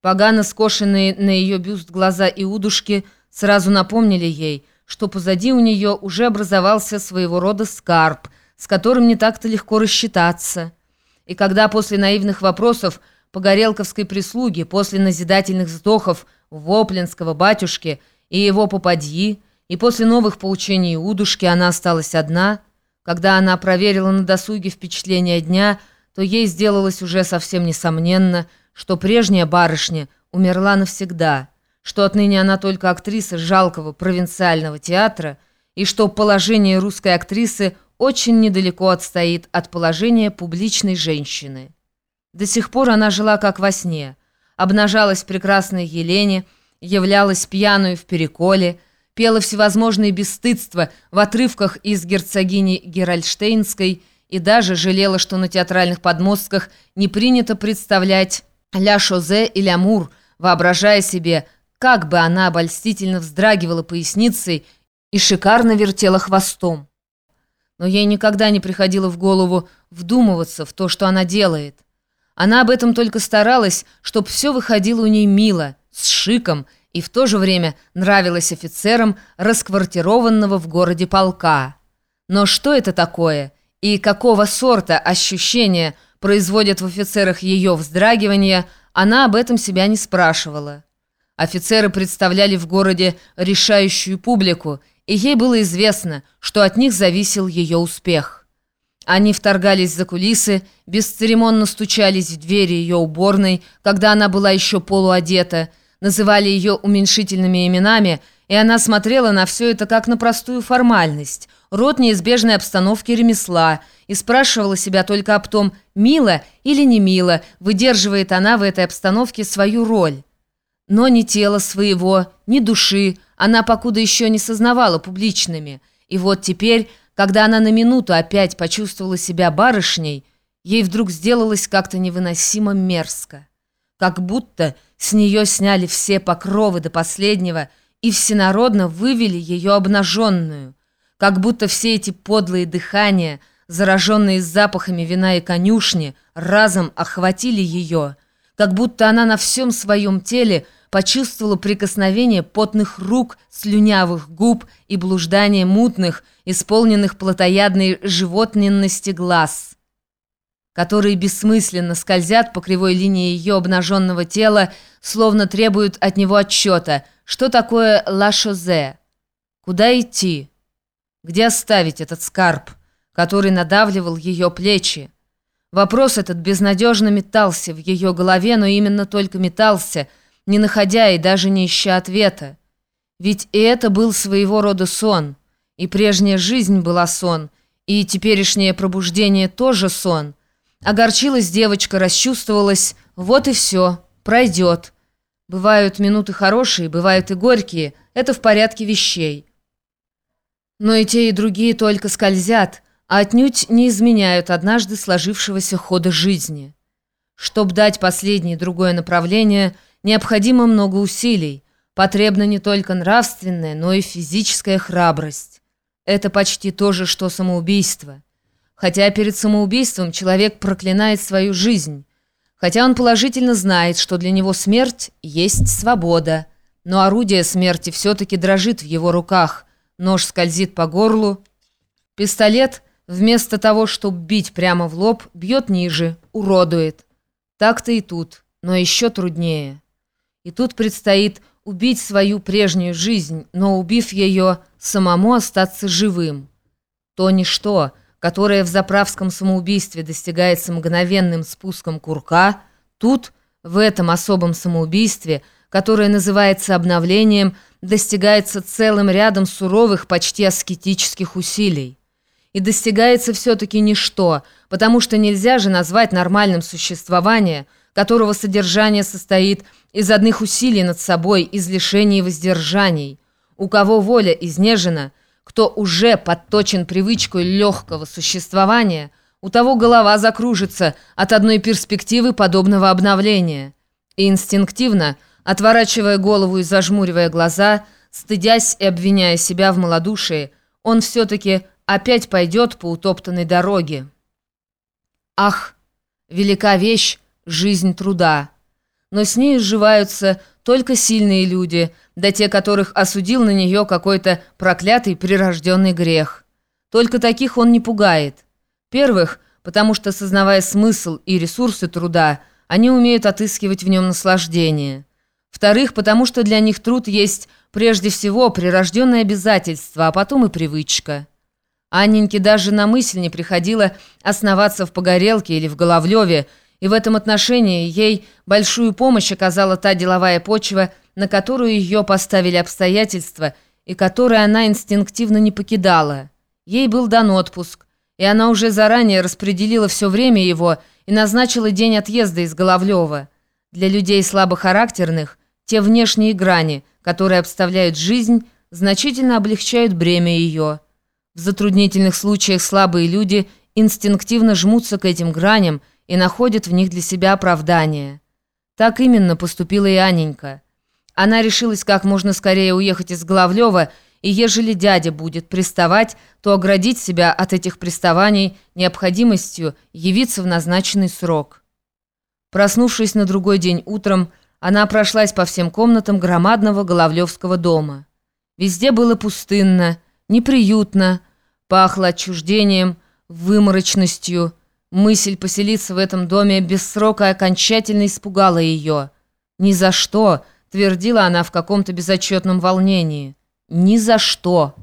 Погано скошенные на ее бюст глаза и удушки сразу напомнили ей, что позади у нее уже образовался своего рода скарб, с которым не так-то легко рассчитаться. И когда после наивных вопросов погорелковской прислуги, после назидательных вздохов Воплинского батюшки и его попадьи, и после новых поучений удушки она осталась одна, когда она проверила на досуге впечатления дня, то ей сделалось уже совсем несомненно – что прежняя барышня умерла навсегда, что отныне она только актриса жалкого провинциального театра и что положение русской актрисы очень недалеко отстоит от положения публичной женщины. До сих пор она жила как во сне, обнажалась прекрасной Елене, являлась пьяную в переколе, пела всевозможные бесстыдства в отрывках из герцогини Геральштейнской и даже жалела, что на театральных подмостках не принято представлять Ля Шозе и Лямур, воображая себе, как бы она обольстительно вздрагивала поясницей и шикарно вертела хвостом. Но ей никогда не приходило в голову вдумываться в то, что она делает. Она об этом только старалась, чтобы все выходило у ней мило, с шиком, и в то же время нравилось офицерам расквартированного в городе полка. Но что это такое? И какого сорта ощущения – производят в офицерах ее вздрагивание, она об этом себя не спрашивала. Офицеры представляли в городе решающую публику, и ей было известно, что от них зависел ее успех. Они вторгались за кулисы, бесцеремонно стучались в двери ее уборной, когда она была еще полуодета, называли ее уменьшительными именами, и она смотрела на все это как на простую формальность, род неизбежной обстановки ремесла – и спрашивала себя только об том, мило или не мило, выдерживает она в этой обстановке свою роль. Но ни тела своего, ни души она покуда еще не сознавала публичными. И вот теперь, когда она на минуту опять почувствовала себя барышней, ей вдруг сделалось как-то невыносимо мерзко. Как будто с нее сняли все покровы до последнего и всенародно вывели ее обнаженную. Как будто все эти подлые дыхания – зараженные запахами вина и конюшни, разом охватили ее, как будто она на всем своем теле почувствовала прикосновение потных рук, слюнявых губ и блуждание мутных, исполненных плотоядной животненности глаз, которые бессмысленно скользят по кривой линии ее обнаженного тела, словно требуют от него отчета, что такое «ла шозе», куда идти, где оставить этот скарб который надавливал ее плечи. Вопрос этот безнадежно метался в ее голове, но именно только метался, не находя и даже не ища ответа. Ведь и это был своего рода сон, и прежняя жизнь была сон, и теперешнее пробуждение тоже сон. Огорчилась девочка, расчувствовалась, вот и все, пройдет. Бывают минуты хорошие, бывают и горькие, это в порядке вещей. Но и те, и другие только скользят, а отнюдь не изменяют однажды сложившегося хода жизни. Чтобы дать последнее другое направление, необходимо много усилий, потребна не только нравственная, но и физическая храбрость. Это почти то же, что самоубийство. Хотя перед самоубийством человек проклинает свою жизнь, хотя он положительно знает, что для него смерть есть свобода, но орудие смерти все-таки дрожит в его руках, нож скользит по горлу, пистолет – Вместо того, чтобы бить прямо в лоб, бьет ниже, уродует. Так-то и тут, но еще труднее. И тут предстоит убить свою прежнюю жизнь, но убив ее, самому остаться живым. То ничто, которое в заправском самоубийстве достигается мгновенным спуском курка, тут, в этом особом самоубийстве, которое называется обновлением, достигается целым рядом суровых, почти аскетических усилий и достигается все-таки ничто, потому что нельзя же назвать нормальным существование, которого содержание состоит из одних усилий над собой, из лишений и воздержаний. У кого воля изнежена, кто уже подточен привычкой легкого существования, у того голова закружится от одной перспективы подобного обновления. И инстинктивно, отворачивая голову и зажмуривая глаза, стыдясь и обвиняя себя в малодушии, он все-таки опять пойдет по утоптанной дороге. Ах, велика вещь — жизнь труда. но с ней сживаются только сильные люди, да те, которых осудил на нее какой-то проклятый прирожденный грех. Только таких он не пугает. Первых, потому что, сознавая смысл и ресурсы труда, они умеют отыскивать в нем наслаждение. Вторых, потому что для них труд есть прежде всего прирожденное обязательство, а потом и привычка. Анненьке даже на мысль не приходило основаться в Погорелке или в Головлеве, и в этом отношении ей большую помощь оказала та деловая почва, на которую ее поставили обстоятельства и которую она инстинктивно не покидала. Ей был дан отпуск, и она уже заранее распределила все время его и назначила день отъезда из Головлева. Для людей слабохарактерных те внешние грани, которые обставляют жизнь, значительно облегчают бремя ее. В затруднительных случаях слабые люди инстинктивно жмутся к этим граням и находит в них для себя оправдание. Так именно поступила и Аненька. Она решилась как можно скорее уехать из Головлева, и ежели дядя будет приставать, то оградить себя от этих приставаний необходимостью явиться в назначенный срок. Проснувшись на другой день утром, она прошлась по всем комнатам громадного Головлевского дома. Везде было пустынно, неприютно, пахло отчуждением, выморочностью, Мысль поселиться в этом доме без срока окончательно испугала ее. «Ни за что!» — твердила она в каком-то безотчетном волнении. «Ни за что!»